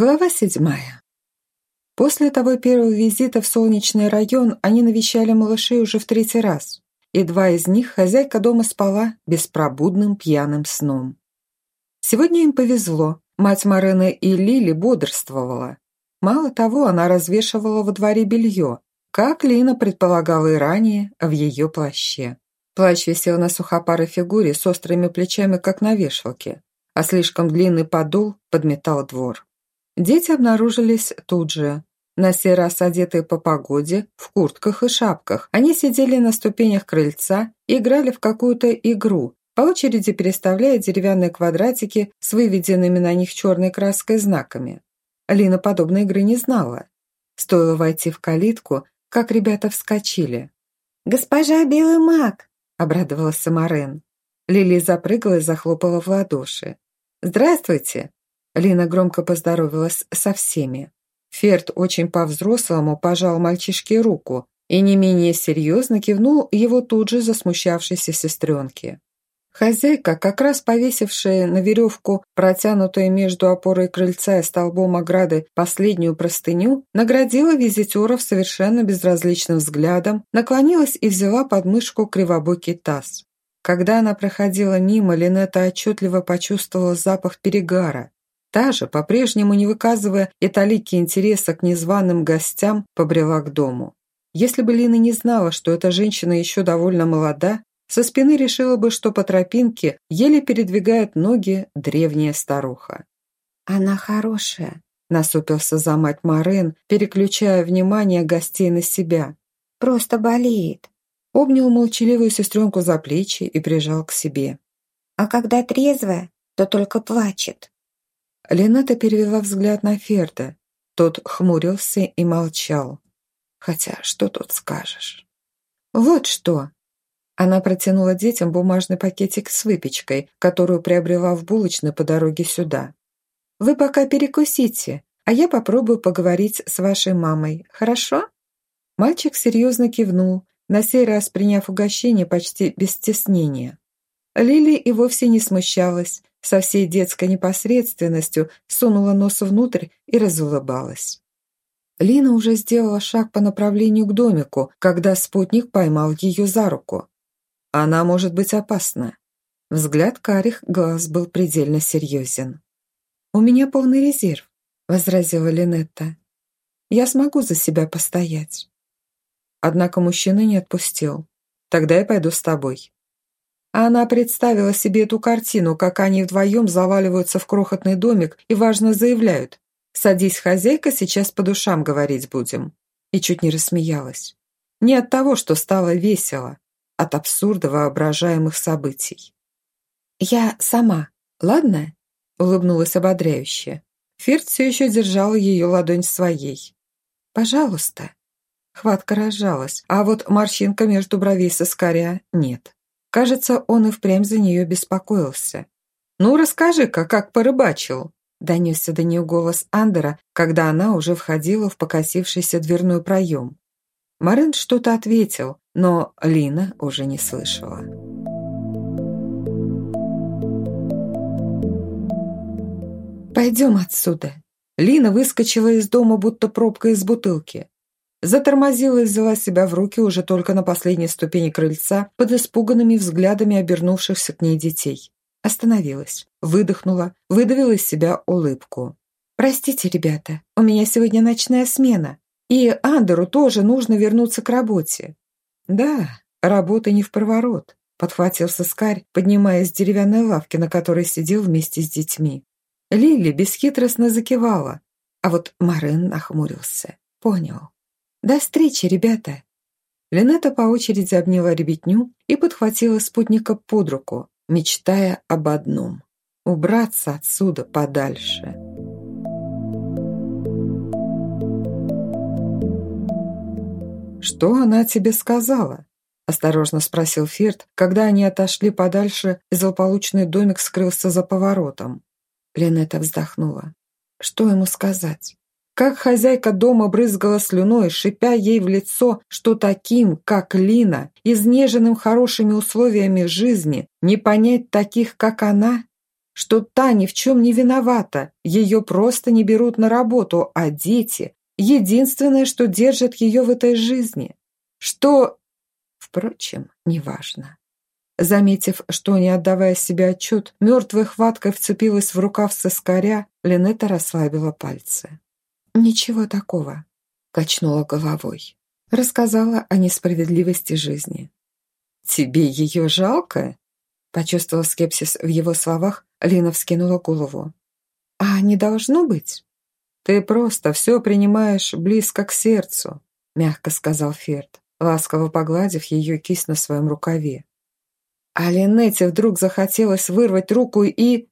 Глава седьмая. После того первого визита в солнечный район они навещали малышей уже в третий раз, и два из них хозяйка дома спала беспробудным пьяным сном. Сегодня им повезло, мать Марины и Лили бодрствовала. Мало того, она развешивала во дворе белье, как Лина предполагала и ранее, в ее плаще. Плащ висел на сухопарой фигуре с острыми плечами, как на вешалке, а слишком длинный подол подметал двор. Дети обнаружились тут же. На сей раз одетые по погоде, в куртках и шапках, они сидели на ступенях крыльца и играли в какую-то игру, по очереди переставляя деревянные квадратики с выведенными на них черной краской знаками. Лина подобной игры не знала. Стоило войти в калитку, как ребята вскочили. «Госпожа Белый маг!» – обрадовалась Самарен. Лили запрыгала и захлопала в ладоши. «Здравствуйте!» Лина громко поздоровалась со всеми. Ферд очень по-взрослому пожал мальчишке руку и не менее серьезно кивнул его тут же засмущавшейся сестренке. Хозяйка, как раз повесившая на веревку, протянутую между опорой крыльца и столбом ограды, последнюю простыню, наградила визитеров совершенно безразличным взглядом, наклонилась и взяла под мышку кривобокий таз. Когда она проходила мимо, Линетта отчетливо почувствовала запах перегара. Та же, по-прежнему не выказывая и талики интереса к незваным гостям, побрела к дому. Если бы Лина не знала, что эта женщина еще довольно молода, со спины решила бы, что по тропинке еле передвигает ноги древняя старуха. «Она хорошая», – насупился за мать Марен, переключая внимание гостей на себя. «Просто болеет». Обнял молчаливую сестренку за плечи и прижал к себе. «А когда трезвая, то только плачет». Лената перевела взгляд на Ферда. Тот хмурился и молчал. Хотя, что тут скажешь? «Вот что!» Она протянула детям бумажный пакетик с выпечкой, которую приобрела в булочной по дороге сюда. «Вы пока перекусите, а я попробую поговорить с вашей мамой, хорошо?» Мальчик серьезно кивнул, на сей раз приняв угощение почти без стеснения. Лили и вовсе не смущалась, со всей детской непосредственностью сунула нос внутрь и разулыбалась. Лина уже сделала шаг по направлению к домику, когда спутник поймал ее за руку. Она может быть опасна. Взгляд карих глаз был предельно серьезен. «У меня полный резерв», — возразила Линетта. «Я смогу за себя постоять». Однако мужчина не отпустил. «Тогда я пойду с тобой». А она представила себе эту картину, как они вдвоем заваливаются в крохотный домик и важно заявляют «Садись, хозяйка, сейчас по душам говорить будем». И чуть не рассмеялась. Не от того, что стало весело, от абсурда воображаемых событий. «Я сама, ладно?» – улыбнулась ободряюще. Фирт все еще держал ее ладонь своей. «Пожалуйста». Хватка разжалась, а вот морщинка между бровей соскаря нет. Кажется, он и впрямь за нее беспокоился. «Ну, расскажи-ка, как порыбачил?» Донесся до нее голос Андера, когда она уже входила в покосившийся дверной проем. Марин что-то ответил, но Лина уже не слышала. «Пойдем отсюда!» Лина выскочила из дома, будто пробка из бутылки. Затормозила и взяла себя в руки уже только на последней ступени крыльца под испуганными взглядами обернувшихся к ней детей. Остановилась, выдохнула, выдавила из себя улыбку. «Простите, ребята, у меня сегодня ночная смена, и Андеру тоже нужно вернуться к работе». «Да, работа не в проворот», — подхватился Скарь, поднимаясь с деревянной лавки, на которой сидел вместе с детьми. Лили бесхитростно закивала, а вот Марен нахмурился. Понял. «До встречи, ребята!» Линета по очереди обняла ребятню и подхватила спутника под руку, мечтая об одном – убраться отсюда подальше. «Что она тебе сказала?» – осторожно спросил Фирт, когда они отошли подальше, и злополучный домик скрылся за поворотом. Линета вздохнула. «Что ему сказать?» Как хозяйка дома брызгала слюной, шипя ей в лицо, что таким, как Лина, изнеженным хорошими условиями жизни, не понять таких, как она? что та ни в чем не виновата, ее просто не берут на работу, а дети – единственное, что держит ее в этой жизни. Что... Впрочем, неважно. Заметив, что, не отдавая себе отчет, мертвой хваткой вцепилась в рукав соскаря, Линетта расслабила пальцы. «Ничего такого», – качнула головой. Рассказала о несправедливости жизни. «Тебе ее жалко?» Почувствовав скепсис в его словах, Лина вскинула голову. «А не должно быть?» «Ты просто все принимаешь близко к сердцу», мягко сказал Ферд, ласково погладив ее кисть на своем рукаве. А Линете вдруг захотелось вырвать руку и...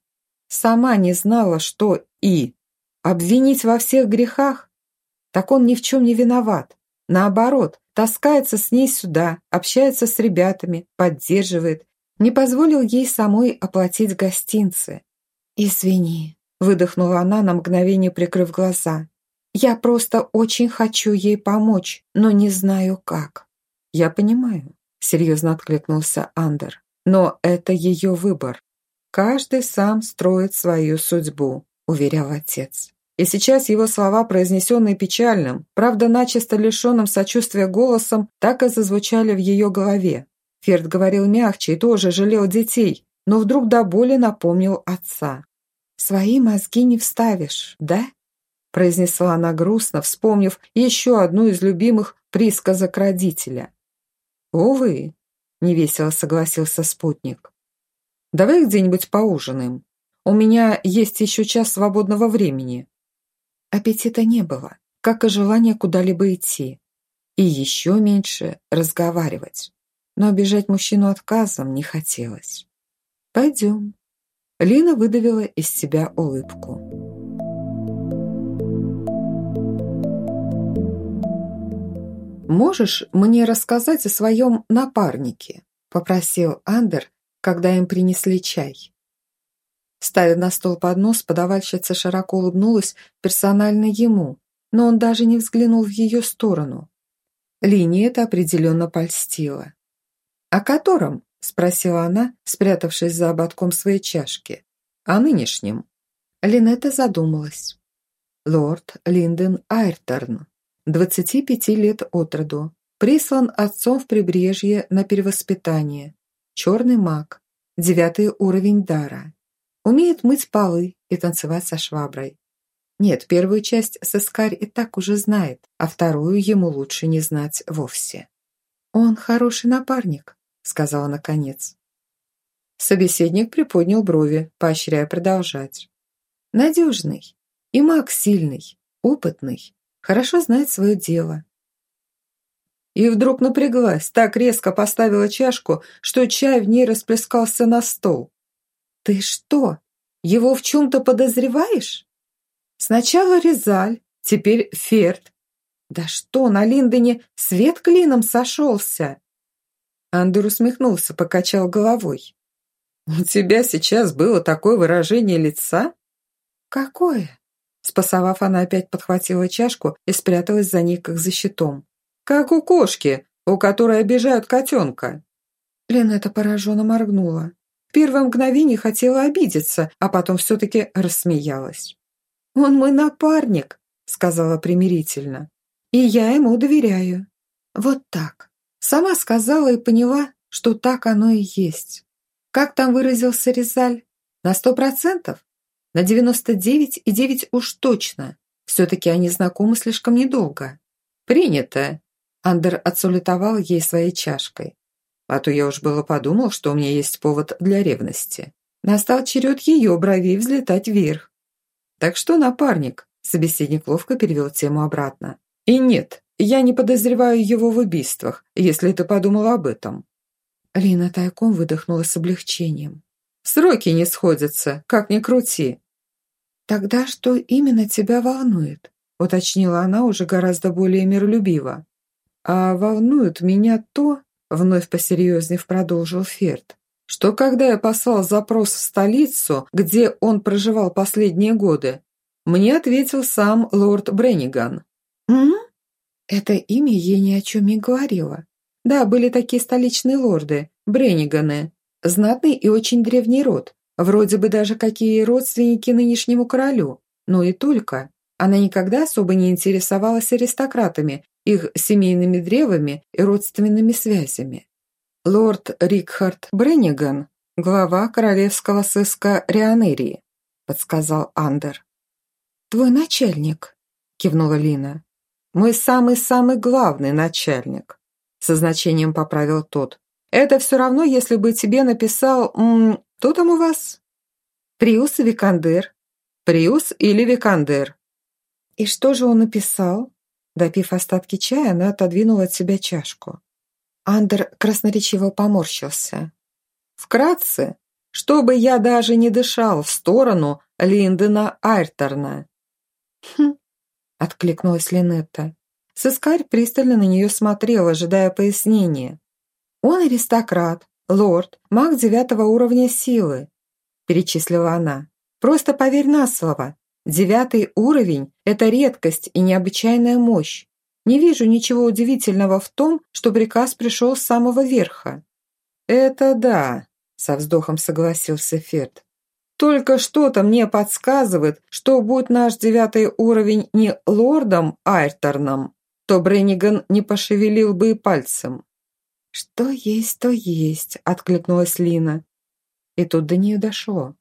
Сама не знала, что «и». Обвинить во всех грехах? Так он ни в чем не виноват. Наоборот, таскается с ней сюда, общается с ребятами, поддерживает, не позволил ей самой оплатить гостинцы. «Извини», — выдохнула она на мгновение, прикрыв глаза. «Я просто очень хочу ей помочь, но не знаю как». «Я понимаю», — серьезно откликнулся Андер. «Но это ее выбор. Каждый сам строит свою судьбу», — уверял отец. И сейчас его слова, произнесенные печальным, правда начисто лишенным сочувствия голосом, так и зазвучали в ее голове. Ферд говорил мягче и тоже жалел детей, но вдруг до боли напомнил отца. «Свои мозги не вставишь, да?» произнесла она грустно, вспомнив еще одну из любимых присказок родителя. «Увы», — невесело согласился спутник. «Давай где-нибудь поужинаем. У меня есть еще час свободного времени». Аппетита не было, как и желания куда-либо идти. И еще меньше разговаривать но обижать мужчину отказом не хотелось. «Пойдем». Лина выдавила из себя улыбку. «Можешь мне рассказать о своем напарнике?» – попросил Андер, когда им принесли чай. Ставя на стол поднос, подавальщица широко улыбнулась персонально ему, но он даже не взглянул в ее сторону. Лине это определенно польстило. «О котором?» – спросила она, спрятавшись за ободком своей чашки. «О нынешнем». Линетта задумалась. Лорд Линден Айрторн, 25 лет от роду, прислан отцом в прибрежье на перевоспитание. Черный маг, девятый уровень дара. Умеет мыть полы и танцевать со шваброй. Нет, первую часть Сыскарь и так уже знает, а вторую ему лучше не знать вовсе. Он хороший напарник, сказала наконец. Собеседник приподнял брови, поощряя продолжать. Надежный. И маг сильный, опытный, хорошо знает свое дело. И вдруг напряглась, так резко поставила чашку, что чай в ней расплескался на стол. «Ты что, его в чем-то подозреваешь?» «Сначала Резаль, теперь Ферд. Да что, на Линдоне свет клином сошелся!» Андер усмехнулся, покачал головой. «У тебя сейчас было такое выражение лица?» «Какое?» Спасовав, она опять подхватила чашку и спряталась за ней, как за щитом. «Как у кошки, у которой обижают котенка». Ленета пораженно моргнула. В первое мгновение хотела обидеться, а потом все-таки рассмеялась. «Он мой напарник», — сказала примирительно. «И я ему доверяю. Вот так. Сама сказала и поняла, что так оно и есть. Как там выразился Резаль? На сто процентов? На девяносто девять и девять уж точно. Все-таки они знакомы слишком недолго. Принято. Андер отсулетовал ей своей чашкой. А то я уж было подумал, что у меня есть повод для ревности. Настал черед ее бровей взлетать вверх. Так что, напарник, собеседник ловко перевел тему обратно. И нет, я не подозреваю его в убийствах, если ты подумала об этом». Лина тайком выдохнула с облегчением. «Сроки не сходятся, как ни крути». «Тогда что именно тебя волнует?» уточнила она уже гораздо более миролюбиво. «А волнует меня то, — вновь посерьезнее продолжил Ферд, что когда я послал запрос в столицу, где он проживал последние годы, мне ответил сам лорд Бренниган. «М? Это имя ей ни о чем не говорило. Да, были такие столичные лорды, Бренниганы. Знатный и очень древний род. Вроде бы даже какие родственники нынешнему королю, но и только. Она никогда особо не интересовалась аристократами, их семейными древами и родственными связями. Лорд Рикхард Бренниган, глава королевского сыска Рианерии, подсказал Андер. «Твой начальник», – кивнула Лина. «Мой самый-самый главный начальник», – со значением поправил тот. «Это все равно, если бы тебе написал... М -м, кто там у вас?» «Приус и Викандер». «Приус или Викандер?» «И что же он написал?» Допив остатки чая, она отодвинула от себя чашку. Андер красноречиво поморщился. «Вкратце, чтобы я даже не дышал в сторону Линдена Айрторна». «Хм», — откликнулась Линетта. Сыскарь пристально на нее смотрел, ожидая пояснения. «Он аристократ, лорд, маг девятого уровня силы», — перечислила она. «Просто поверь на слово, Девятый уровень – это редкость и необычайная мощь. Не вижу ничего удивительного в том, что приказ пришел с самого верха». «Это да», – со вздохом согласился Ферд. «Только что-то мне подсказывает, что будь наш девятый уровень не лордом Айрторном, то Бренниган не пошевелил бы и пальцем». «Что есть, то есть», – откликнулась Лина. И тут до нее дошло.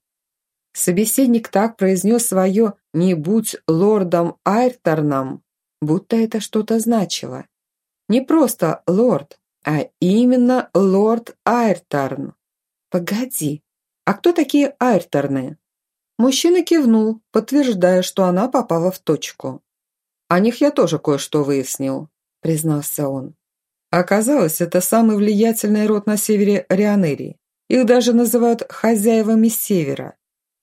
Собеседник так произнес свое «не будь лордом Айрторном», будто это что-то значило. Не просто лорд, а именно лорд Айрторн. Погоди, а кто такие Айрторны? Мужчина кивнул, подтверждая, что она попала в точку. «О них я тоже кое-что выяснил», — признался он. Оказалось, это самый влиятельный род на севере Рионерии. Их даже называют хозяевами севера.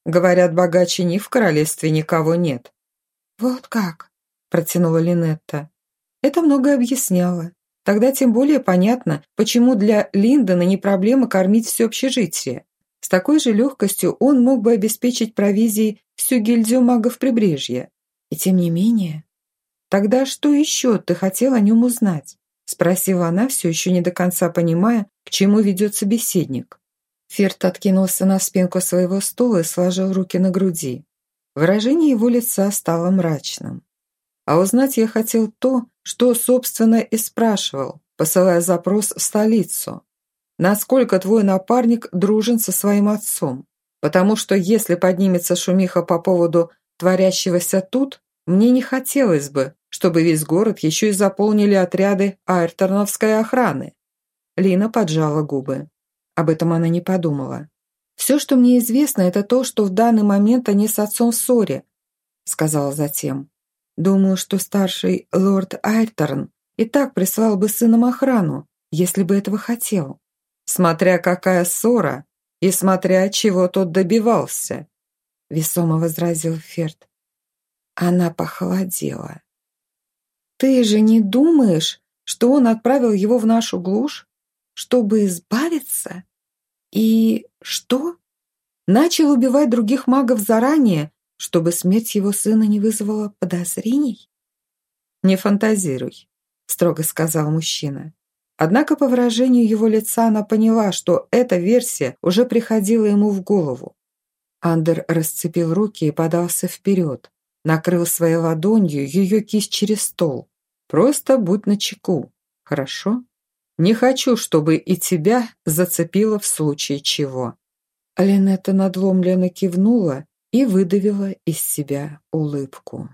Говорят, богаче ни в королевстве никого нет». «Вот как?» – протянула Линетта. Это многое объясняло. Тогда тем более понятно, почему для Линдона не проблема кормить все общежитие. С такой же легкостью он мог бы обеспечить провизией всю гильдию магов прибрежья. И тем не менее... «Тогда что еще ты хотел о нем узнать?» – спросила она, все еще не до конца понимая, к чему ведет собеседник. Ферт откинулся на спинку своего стула и сложил руки на груди. Выражение его лица стало мрачным. А узнать я хотел то, что, собственно, и спрашивал, посылая запрос в столицу. Насколько твой напарник дружен со своим отцом? Потому что если поднимется шумиха по поводу творящегося тут, мне не хотелось бы, чтобы весь город еще и заполнили отряды айрторновской охраны. Лина поджала губы. Об этом она не подумала. «Все, что мне известно, это то, что в данный момент они с отцом в ссоре», сказала затем. «Думаю, что старший лорд Айрторн и так прислал бы сыном охрану, если бы этого хотел. Смотря какая ссора и смотря чего тот добивался», весомо возразил Ферд. Она похолодела. «Ты же не думаешь, что он отправил его в нашу глушь? Чтобы избавиться? И что? Начал убивать других магов заранее, чтобы смерть его сына не вызвала подозрений? «Не фантазируй», — строго сказал мужчина. Однако по выражению его лица она поняла, что эта версия уже приходила ему в голову. Андер расцепил руки и подался вперед, накрыл своей ладонью ее кисть через стол. «Просто будь начеку, хорошо?» Не хочу, чтобы и тебя зацепило в случае чего». Линетта надломленно кивнула и выдавила из себя улыбку.